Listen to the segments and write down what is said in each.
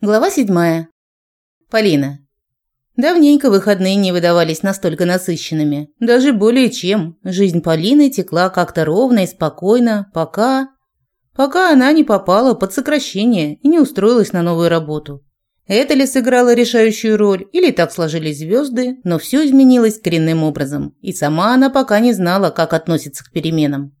Глава седьмая. Полина. Давненько выходные не выдавались настолько насыщенными. Даже более чем. Жизнь Полины текла как-то ровно и спокойно, пока... Пока она не попала под сокращение и не устроилась на новую работу. Это ли сыграло решающую роль, или так сложились звезды, но все изменилось коренным образом, и сама она пока не знала, как относиться к переменам.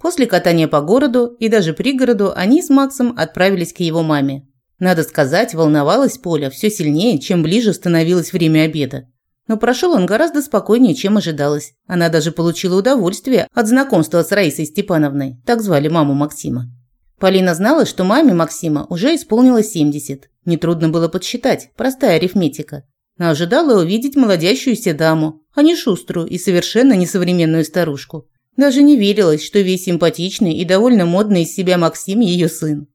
После катания по городу и даже пригороду они с Максом отправились к его маме. Надо сказать, волновалась Поля все сильнее, чем ближе становилось время обеда. Но прошел он гораздо спокойнее, чем ожидалось. Она даже получила удовольствие от знакомства с Раисой Степановной, так звали маму Максима. Полина знала, что маме Максима уже исполнилось 70. Нетрудно было подсчитать, простая арифметика. Но ожидала увидеть молодящуюся даму, а не шуструю и совершенно несовременную старушку. Даже не верилось, что весь симпатичный и довольно модный из себя Максим – ее сын.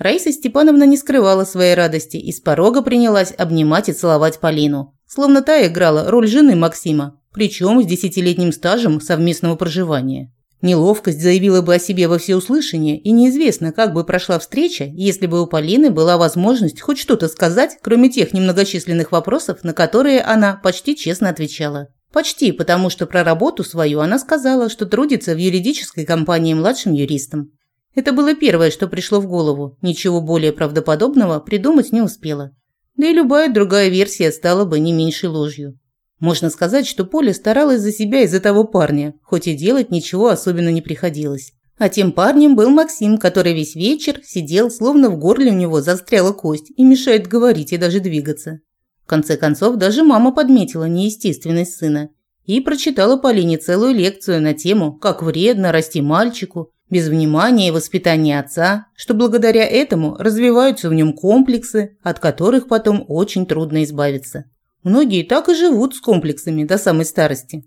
Раиса Степановна не скрывала своей радости и с порога принялась обнимать и целовать Полину, словно та играла роль жены Максима, причем с десятилетним стажем совместного проживания. Неловкость заявила бы о себе во всеуслышание, и неизвестно, как бы прошла встреча, если бы у Полины была возможность хоть что-то сказать, кроме тех немногочисленных вопросов, на которые она почти честно отвечала. Почти, потому что про работу свою она сказала, что трудится в юридической компании младшим юристом. Это было первое, что пришло в голову. Ничего более правдоподобного придумать не успела. Да и любая другая версия стала бы не меньшей ложью. Можно сказать, что Поля старалась за себя и за того парня, хоть и делать ничего особенно не приходилось. А тем парнем был Максим, который весь вечер сидел, словно в горле у него застряла кость и мешает говорить и даже двигаться. В конце концов, даже мама подметила неестественность сына и прочитала Полине целую лекцию на тему «Как вредно расти мальчику», без внимания и воспитания отца, что благодаря этому развиваются в нем комплексы, от которых потом очень трудно избавиться. Многие так и живут с комплексами до самой старости.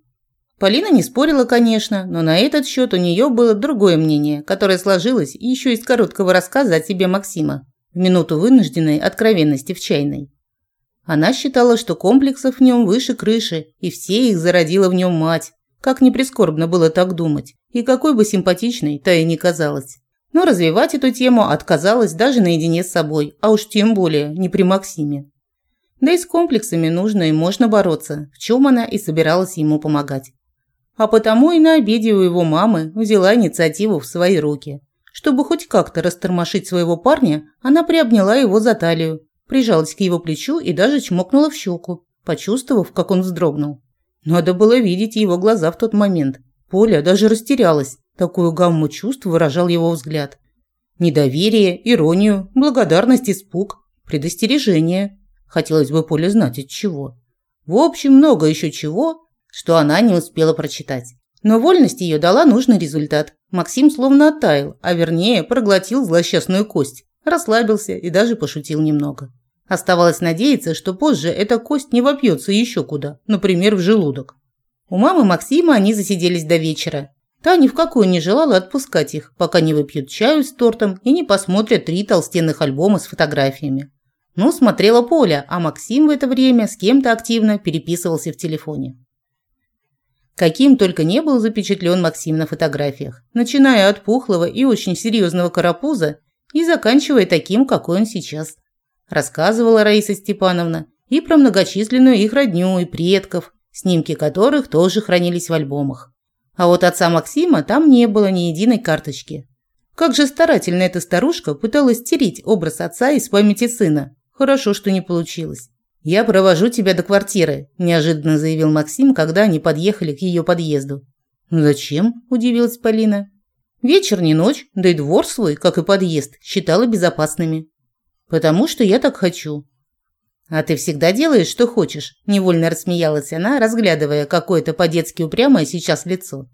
Полина не спорила, конечно, но на этот счет у нее было другое мнение, которое сложилось еще из короткого рассказа о себе Максима, в минуту вынужденной откровенности в чайной. Она считала, что комплексов в нем выше крыши, и все их зародила в нем мать, как не прискорбно было так думать, и какой бы симпатичной та и не казалась. Но развивать эту тему отказалась даже наедине с собой, а уж тем более не при Максиме. Да и с комплексами нужно и можно бороться, в чем она и собиралась ему помогать. А потому и на обеде у его мамы взяла инициативу в свои руки. Чтобы хоть как-то растормошить своего парня, она приобняла его за талию, прижалась к его плечу и даже чмокнула в щеку, почувствовав, как он вздрогнул. Надо было видеть его глаза в тот момент. Поля даже растерялась. Такую гамму чувств выражал его взгляд. Недоверие, иронию, благодарность, испуг, предостережение. Хотелось бы Поле знать от чего. В общем, много еще чего, что она не успела прочитать. Но вольность ее дала нужный результат. Максим словно оттаял, а вернее проглотил злосчастную кость, расслабился и даже пошутил немного. Оставалось надеяться, что позже эта кость не вопьется еще куда, например, в желудок. У мамы Максима они засиделись до вечера. Та ни в какую не желала отпускать их, пока не выпьют чаю с тортом и не посмотрят три толстенных альбома с фотографиями. Ну, смотрела Поля, а Максим в это время с кем-то активно переписывался в телефоне. Каким только не был запечатлен Максим на фотографиях, начиная от пухлого и очень серьезного карапуза и заканчивая таким, какой он сейчас – рассказывала Раиса Степановна и про многочисленную их родню и предков, снимки которых тоже хранились в альбомах. А вот отца Максима там не было ни единой карточки. Как же старательно эта старушка пыталась стереть образ отца из памяти сына. Хорошо, что не получилось. «Я провожу тебя до квартиры», – неожиданно заявил Максим, когда они подъехали к ее подъезду. «Зачем?» – удивилась Полина. «Вечер не ночь, да и двор свой, как и подъезд, считала безопасными. «Потому что я так хочу». «А ты всегда делаешь, что хочешь?» – невольно рассмеялась она, разглядывая какое-то по-детски упрямое сейчас лицо.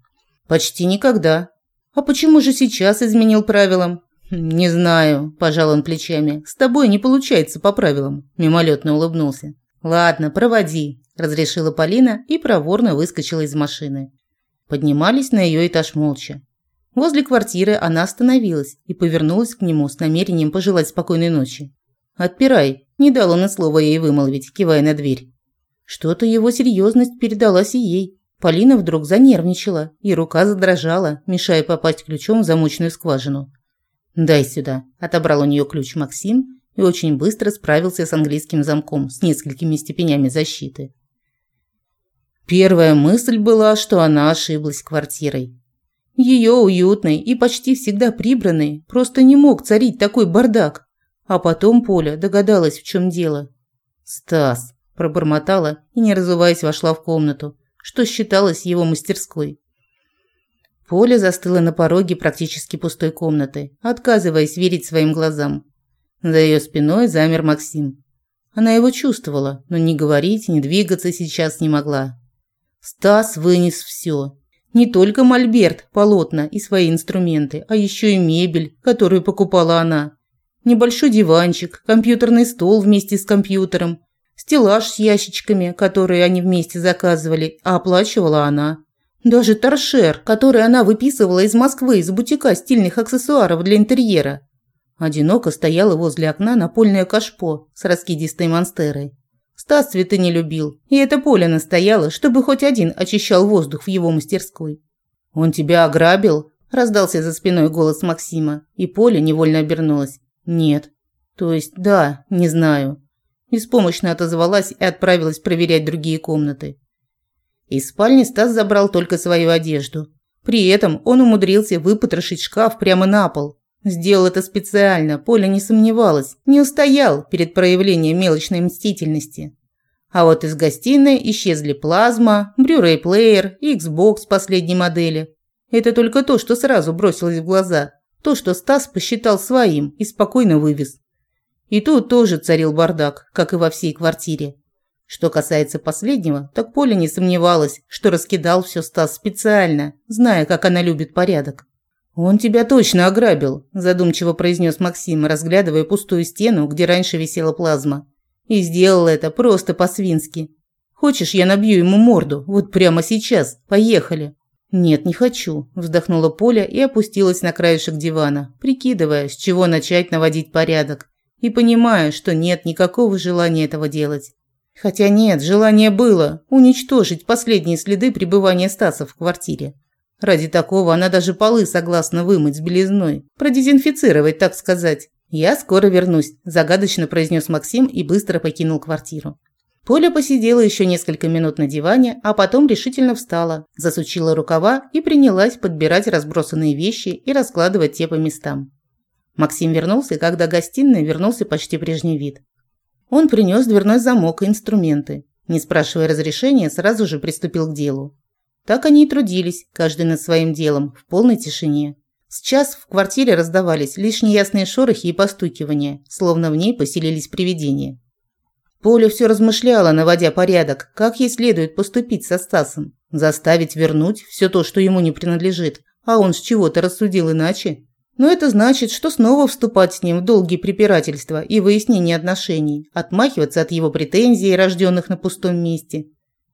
«Почти никогда». «А почему же сейчас изменил правилам?» «Не знаю», – пожал он плечами. «С тобой не получается по правилам», – мимолетно улыбнулся. «Ладно, проводи», – разрешила Полина и проворно выскочила из машины. Поднимались на ее этаж молча. Возле квартиры она остановилась и повернулась к нему с намерением пожелать спокойной ночи. «Отпирай», – не дал он и слова ей вымолвить, кивая на дверь. Что-то его серьезность передалась и ей. Полина вдруг занервничала, и рука задрожала, мешая попасть ключом в замочную скважину. «Дай сюда», – отобрал у нее ключ Максим и очень быстро справился с английским замком с несколькими степенями защиты. Первая мысль была, что она ошиблась квартирой. Ее уютной и почти всегда прибранной просто не мог царить такой бардак. А потом Поля догадалась, в чем дело. «Стас», – пробормотала и, не разуваясь, вошла в комнату, что считалось его мастерской. Поля застыла на пороге практически пустой комнаты, отказываясь верить своим глазам. За ее спиной замер Максим. Она его чувствовала, но ни говорить, ни двигаться сейчас не могла. Стас вынес все. Не только мольберт, полотна и свои инструменты, а еще и мебель, которую покупала она. Небольшой диванчик, компьютерный стол вместе с компьютером, стеллаж с ящичками, которые они вместе заказывали, а оплачивала она. Даже торшер, который она выписывала из Москвы из бутика стильных аксессуаров для интерьера. Одиноко стояла возле окна напольное кашпо с раскидистой монстерой. Стас цветы не любил, и это Поля настояла, чтобы хоть один очищал воздух в его мастерской. «Он тебя ограбил?» – раздался за спиной голос Максима, и Поля невольно обернулась. «Нет». «То есть, да, не знаю». Беспомощно отозвалась и отправилась проверять другие комнаты. Из спальни Стас забрал только свою одежду. При этом он умудрился выпотрошить шкаф прямо на пол. Сделал это специально, Поля не сомневалась, не устоял перед проявлением мелочной мстительности. А вот из гостиной исчезли плазма, и Xbox последней модели. Это только то, что сразу бросилось в глаза. То, что Стас посчитал своим и спокойно вывез. И тут тоже царил бардак, как и во всей квартире. Что касается последнего, так Поля не сомневалась, что раскидал все Стас специально, зная, как она любит порядок. «Он тебя точно ограбил», – задумчиво произнес Максим, разглядывая пустую стену, где раньше висела плазма. И сделал это просто по-свински. Хочешь, я набью ему морду? Вот прямо сейчас. Поехали. Нет, не хочу, вздохнула Поля и опустилась на краешек дивана, прикидывая, с чего начать наводить порядок, и понимая, что нет никакого желания этого делать. Хотя нет, желание было уничтожить последние следы пребывания Стаса в квартире. Ради такого она даже полы согласна вымыть с белизной, продезинфицировать, так сказать. «Я скоро вернусь», – загадочно произнес Максим и быстро покинул квартиру. Поля посидела еще несколько минут на диване, а потом решительно встала, засучила рукава и принялась подбирать разбросанные вещи и раскладывать те по местам. Максим вернулся, когда гостиная вернулся почти прежний вид. Он принес дверной замок и инструменты. Не спрашивая разрешения, сразу же приступил к делу. Так они и трудились, каждый над своим делом, в полной тишине. Сейчас в квартире раздавались лишь неясные шорохи и постукивания, словно в ней поселились привидения. Поля все размышляла, наводя порядок, как ей следует поступить со Стасом. Заставить вернуть все то, что ему не принадлежит, а он с чего-то рассудил иначе. Но это значит, что снова вступать с ним в долгие препирательства и выяснение отношений, отмахиваться от его претензий, рожденных на пустом месте.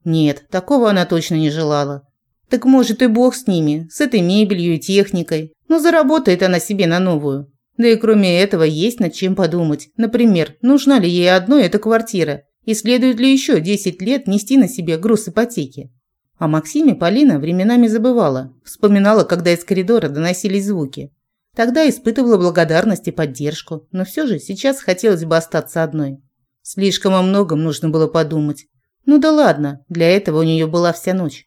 Нет, такого она точно не желала. Так может и бог с ними, с этой мебелью и техникой. Но заработает она себе на новую. Да и кроме этого есть над чем подумать. Например, нужна ли ей одной эта квартира? И следует ли еще 10 лет нести на себе груз ипотеки? О Максиме Полина временами забывала. Вспоминала, когда из коридора доносились звуки. Тогда испытывала благодарность и поддержку, но все же сейчас хотелось бы остаться одной. Слишком о многом нужно было подумать. Ну да ладно, для этого у нее была вся ночь.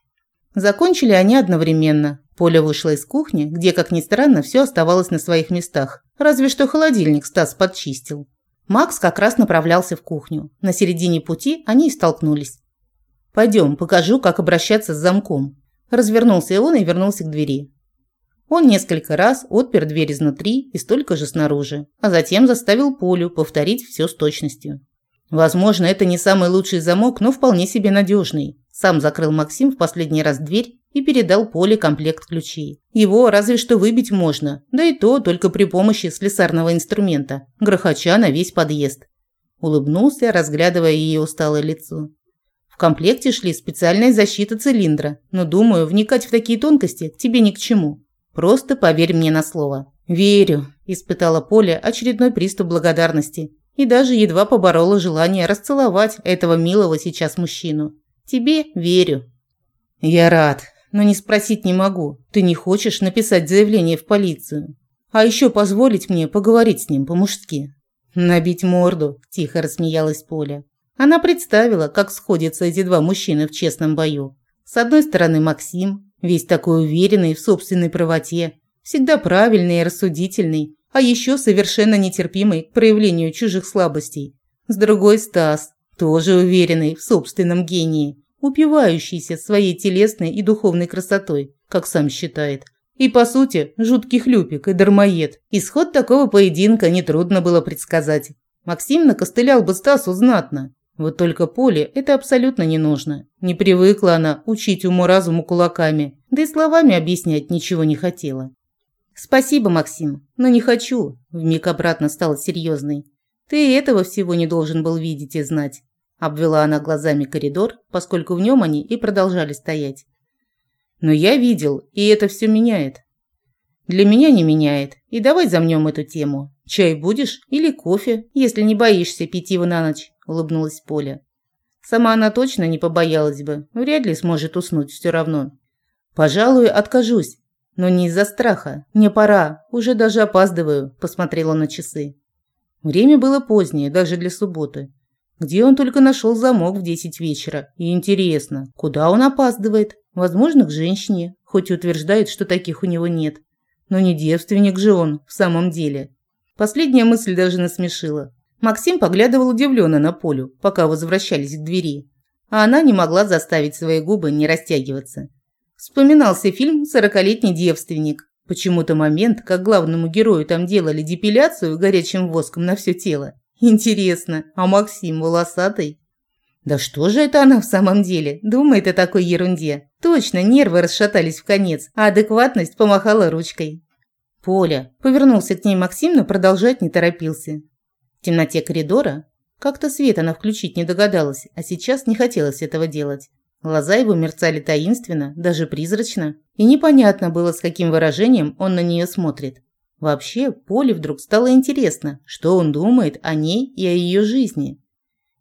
Закончили они одновременно. Поля вышла из кухни, где, как ни странно, все оставалось на своих местах. Разве что холодильник Стас подчистил. Макс как раз направлялся в кухню. На середине пути они и столкнулись. «Пойдем, покажу, как обращаться с замком». Развернулся он и вернулся к двери. Он несколько раз отпер дверь изнутри и столько же снаружи, а затем заставил Полю повторить все с точностью. Возможно, это не самый лучший замок, но вполне себе надежный. Сам закрыл Максим в последний раз дверь и передал Поле комплект ключей. Его разве что выбить можно, да и то только при помощи слесарного инструмента, грохоча на весь подъезд. Улыбнулся, разглядывая ее усталое лицо. В комплекте шли специальная защита цилиндра, но, думаю, вникать в такие тонкости тебе ни к чему. Просто поверь мне на слово. «Верю», – испытала Поля очередной приступ благодарности и даже едва поборола желание расцеловать этого милого сейчас мужчину. Тебе верю. Я рад, но не спросить не могу. Ты не хочешь написать заявление в полицию? А еще позволить мне поговорить с ним по-мужски. «Набить морду», – тихо рассмеялась Поля. Она представила, как сходятся эти два мужчины в честном бою. С одной стороны Максим, весь такой уверенный в собственной правоте, всегда правильный и рассудительный, а еще совершенно нетерпимый к проявлению чужих слабостей. С другой Стас, тоже уверенный в собственном гении, упивающийся своей телесной и духовной красотой, как сам считает. И, по сути, жуткий хлюпик и дармоед. Исход такого поединка нетрудно было предсказать. Максим накостылял бы Стасу знатно. Вот только Поле это абсолютно не нужно. Не привыкла она учить уму-разуму кулаками, да и словами объяснять ничего не хотела. «Спасибо, Максим, но не хочу», – вмиг обратно стала серьезной. «Ты этого всего не должен был видеть и знать», – обвела она глазами коридор, поскольку в нем они и продолжали стоять. Но я видел, и это все меняет. Для меня не меняет. И давай замнем эту тему. Чай будешь или кофе, если не боишься пить его на ночь, улыбнулась Поля. Сама она точно не побоялась бы. Вряд ли сможет уснуть все равно. Пожалуй, откажусь. Но не из-за страха. Мне пора. Уже даже опаздываю, посмотрела на часы. Время было позднее, даже для субботы. Где он только нашел замок в десять вечера? И интересно, куда он опаздывает? Возможно, к женщине, хоть и утверждает, что таких у него нет. Но не девственник же он в самом деле. Последняя мысль даже насмешила. Максим поглядывал удивленно на Полю, пока возвращались к двери. А она не могла заставить свои губы не растягиваться. Вспоминался фильм «Сорокалетний девственник». Почему-то момент, как главному герою там делали депиляцию горячим воском на все тело. Интересно, а Максим волосатый? Да что же это она в самом деле? Думает о такой ерунде. Точно, нервы расшатались в конец, а адекватность помахала ручкой. Поля. Повернулся к ней Максим, но продолжать не торопился. В темноте коридора как-то свет она включить не догадалась, а сейчас не хотелось этого делать. Глаза его мерцали таинственно, даже призрачно, и непонятно было, с каким выражением он на нее смотрит. Вообще, Поле вдруг стало интересно, что он думает о ней и о ее жизни.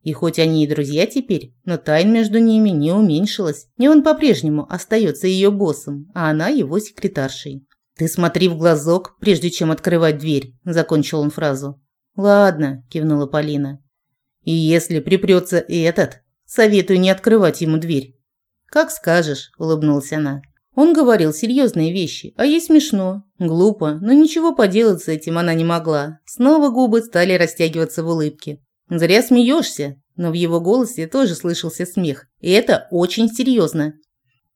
И хоть они и друзья теперь, но тайн между ними не уменьшилась. И он по-прежнему остается ее боссом, а она его секретаршей. «Ты смотри в глазок, прежде чем открывать дверь», – закончил он фразу. «Ладно», – кивнула Полина. «И если припрется этот, советую не открывать ему дверь». «Как скажешь», – улыбнулась она. Он говорил серьезные вещи, а ей смешно, глупо, но ничего поделать с этим она не могла. Снова губы стали растягиваться в улыбке. «Зря смеешься», но в его голосе тоже слышался смех. И это очень серьезно.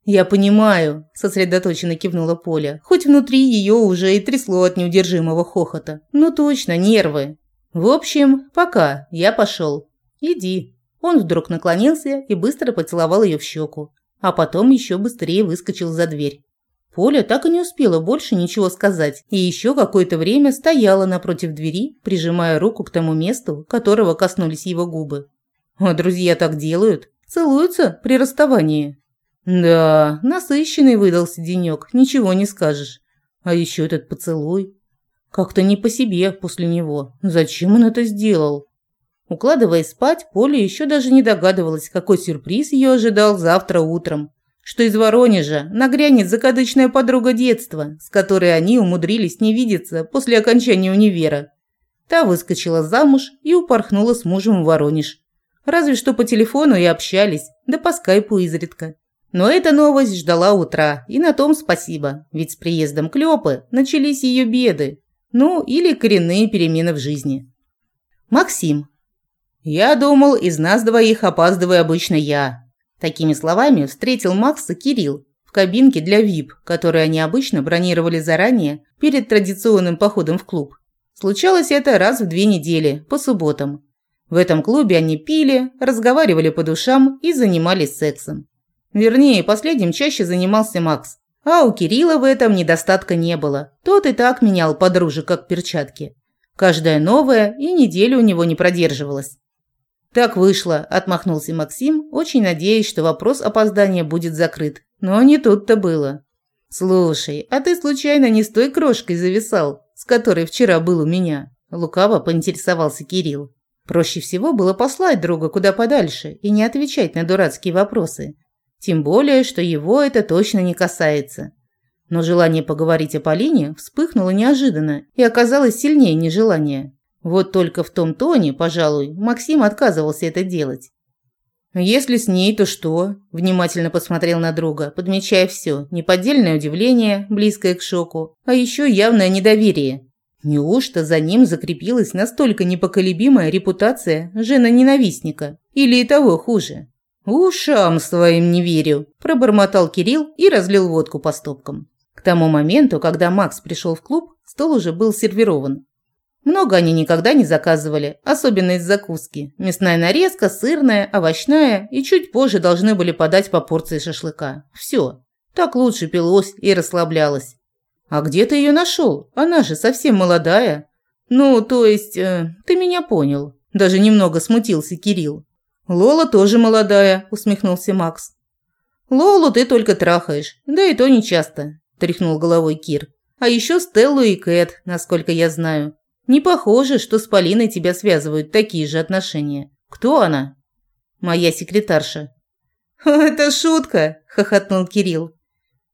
«Я понимаю», – сосредоточенно кивнула Поля, хоть внутри ее уже и трясло от неудержимого хохота. «Ну точно, нервы». «В общем, пока, я пошел. Иди». Он вдруг наклонился и быстро поцеловал ее в щеку а потом еще быстрее выскочил за дверь. Поля так и не успела больше ничего сказать, и еще какое-то время стояла напротив двери, прижимая руку к тому месту, которого коснулись его губы. А друзья так делают, целуются при расставании. Да, насыщенный выдался денек, ничего не скажешь. А еще этот поцелуй. Как-то не по себе после него. Зачем он это сделал? Укладываясь спать, Поля еще даже не догадывалась, какой сюрприз ее ожидал завтра утром. Что из Воронежа нагрянет закадычная подруга детства, с которой они умудрились не видеться после окончания универа. Та выскочила замуж и упорхнула с мужем в Воронеж. Разве что по телефону и общались, да по скайпу изредка. Но эта новость ждала утра, и на том спасибо, ведь с приездом Клёпы начались ее беды. Ну, или коренные перемены в жизни. Максим, «Я думал, из нас двоих опаздываю обычно я». Такими словами встретил Макса Кирилл в кабинке для VIP, которую они обычно бронировали заранее перед традиционным походом в клуб. Случалось это раз в две недели, по субботам. В этом клубе они пили, разговаривали по душам и занимались сексом. Вернее, последним чаще занимался Макс. А у Кирилла в этом недостатка не было. Тот и так менял подружек как перчатки. Каждая новая и неделю у него не продерживалась. «Так вышло», – отмахнулся Максим, очень надеясь, что вопрос опоздания будет закрыт. Но не тут-то было. «Слушай, а ты случайно не с той крошкой зависал, с которой вчера был у меня?» Лукаво поинтересовался Кирилл. Проще всего было послать друга куда подальше и не отвечать на дурацкие вопросы. Тем более, что его это точно не касается. Но желание поговорить о Полине вспыхнуло неожиданно и оказалось сильнее нежелания. Вот только в том тоне, пожалуй, Максим отказывался это делать. «Если с ней, то что?» – внимательно посмотрел на друга, подмечая все: неподдельное удивление, близкое к шоку, а еще явное недоверие. Неужто за ним закрепилась настолько непоколебимая репутация жена-ненавистника? Или и того хуже? «Ушам своим не верю», – пробормотал Кирилл и разлил водку по стопкам. К тому моменту, когда Макс пришел в клуб, стол уже был сервирован. Много они никогда не заказывали, особенно из закуски. Мясная нарезка, сырная, овощная и чуть позже должны были подать по порции шашлыка. Все. Так лучше пилось и расслаблялось. А где ты ее нашел? Она же совсем молодая. Ну, то есть, э, ты меня понял. Даже немного смутился Кирилл. Лола тоже молодая, усмехнулся Макс. Лолу ты только трахаешь, да и то не часто, тряхнул головой Кир. А еще Стеллу и Кэт, насколько я знаю. Не похоже, что с Полиной тебя связывают такие же отношения. Кто она? Моя секретарша. Это шутка, хохотнул Кирилл.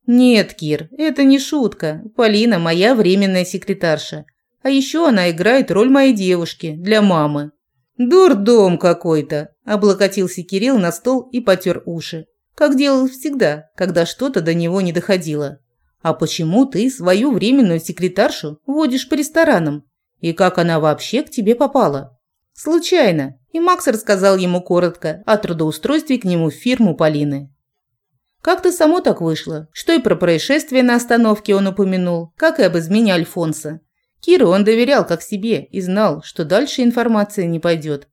Нет, Кир, это не шутка. Полина моя временная секретарша. А еще она играет роль моей девушки для мамы. Дурдом какой-то, облокотился Кирилл на стол и потер уши, как делал всегда, когда что-то до него не доходило. А почему ты свою временную секретаршу водишь по ресторанам? И как она вообще к тебе попала? Случайно. И Макс рассказал ему коротко о трудоустройстве к нему в фирму Полины. Как-то само так вышло, что и про происшествие на остановке он упомянул, как и об измене Альфонса. Киру он доверял как себе и знал, что дальше информация не пойдет.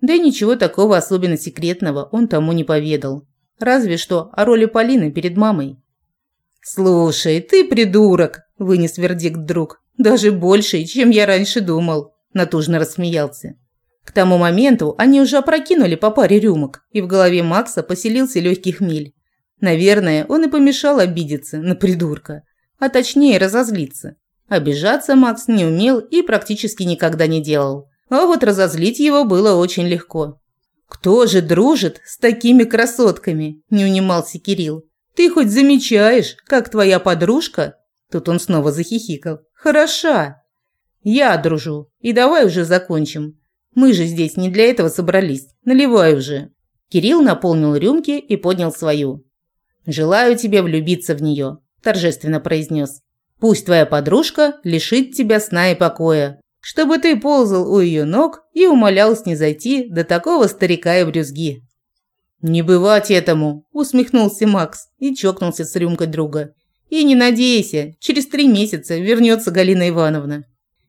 Да и ничего такого особенно секретного он тому не поведал. Разве что о роли Полины перед мамой. «Слушай, ты придурок!» – вынес вердикт друг. Даже больше, чем я раньше думал, натужно рассмеялся. К тому моменту они уже опрокинули по паре рюмок, и в голове Макса поселился легкий хмель. Наверное, он и помешал обидеться на придурка, а точнее разозлиться. Обижаться Макс не умел и практически никогда не делал. А вот разозлить его было очень легко. «Кто же дружит с такими красотками?» – не унимался Кирилл. «Ты хоть замечаешь, как твоя подружка Тут он снова захихикал. «Хороша!» «Я дружу. И давай уже закончим. Мы же здесь не для этого собрались. Наливай уже». Кирилл наполнил рюмки и поднял свою. «Желаю тебе влюбиться в нее», – торжественно произнес. «Пусть твоя подружка лишит тебя сна и покоя, чтобы ты ползал у ее ног и умолял снизойти до такого старика и брюзги». «Не бывать этому!» – усмехнулся Макс и чокнулся с рюмкой друга. И не надейся, через три месяца вернется Галина Ивановна.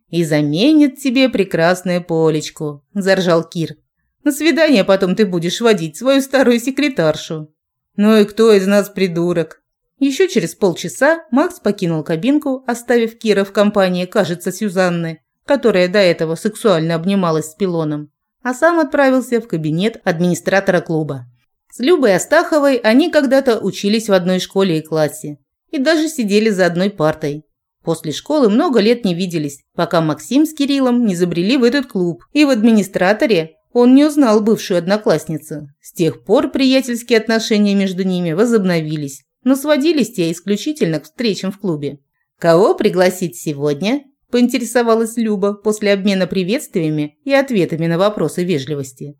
И заменит тебе прекрасное полечку, заржал Кир. На свидание потом ты будешь водить свою старую секретаршу. Ну и кто из нас придурок? Еще через полчаса Макс покинул кабинку, оставив Кира в компании, кажется, Сюзанны, которая до этого сексуально обнималась с пилоном, а сам отправился в кабинет администратора клуба. С Любой Астаховой они когда-то учились в одной школе и классе и даже сидели за одной партой. После школы много лет не виделись, пока Максим с Кириллом не забрели в этот клуб, и в администраторе он не узнал бывшую одноклассницу. С тех пор приятельские отношения между ними возобновились, но сводились те исключительно к встречам в клубе. «Кого пригласить сегодня?» – поинтересовалась Люба после обмена приветствиями и ответами на вопросы вежливости.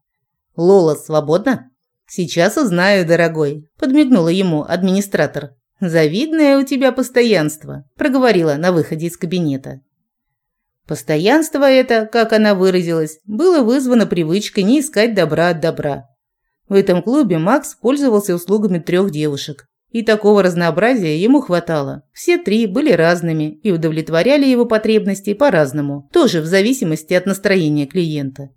«Лола свободна?» «Сейчас узнаю, дорогой», – подмигнула ему администратор. «Завидное у тебя постоянство», – проговорила на выходе из кабинета. Постоянство это, как она выразилась, было вызвано привычкой не искать добра от добра. В этом клубе Макс пользовался услугами трех девушек, и такого разнообразия ему хватало. Все три были разными и удовлетворяли его потребности по-разному, тоже в зависимости от настроения клиента.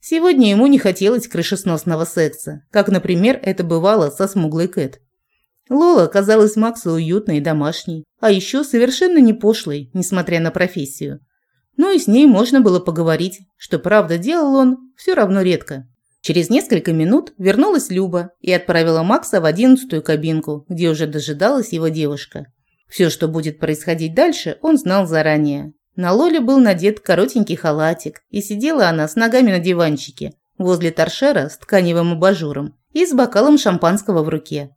Сегодня ему не хотелось крышесносного секса, как, например, это бывало со смуглой Кэт. Лола казалась Максу уютной и домашней, а еще совершенно не пошлой, несмотря на профессию. Но и с ней можно было поговорить, что правда делал он все равно редко. Через несколько минут вернулась Люба и отправила Макса в одиннадцатую кабинку, где уже дожидалась его девушка. Все, что будет происходить дальше, он знал заранее. На Лоле был надет коротенький халатик, и сидела она с ногами на диванчике, возле торшера с тканевым абажуром и с бокалом шампанского в руке.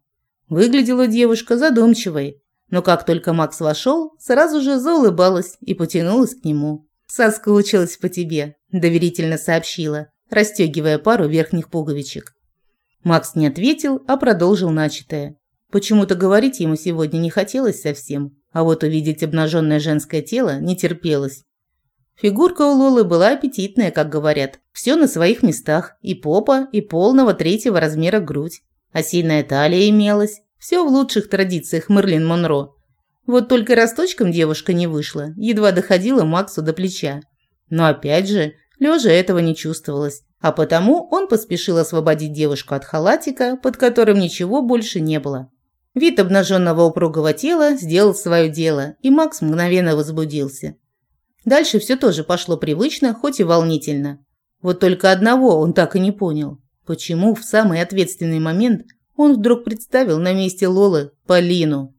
Выглядела девушка задумчивой, но как только Макс вошел, сразу же заулыбалась и потянулась к нему. «Соскучилась по тебе», –– доверительно сообщила, расстегивая пару верхних пуговичек. Макс не ответил, а продолжил начатое. Почему-то говорить ему сегодня не хотелось совсем, а вот увидеть обнаженное женское тело не терпелось. Фигурка у Лолы была аппетитная, как говорят. Все на своих местах. И попа, и полного третьего размера грудь. Сильная талия имелась. Все в лучших традициях Мерлин Монро. Вот только росточком девушка не вышла, едва доходила Максу до плеча. Но опять же, лежа этого не чувствовалось. А потому он поспешил освободить девушку от халатика, под которым ничего больше не было. Вид обнаженного упругого тела сделал свое дело, и Макс мгновенно возбудился. Дальше все тоже пошло привычно, хоть и волнительно. Вот только одного он так и не понял. Почему в самый ответственный момент он вдруг представил на месте Лолы Полину?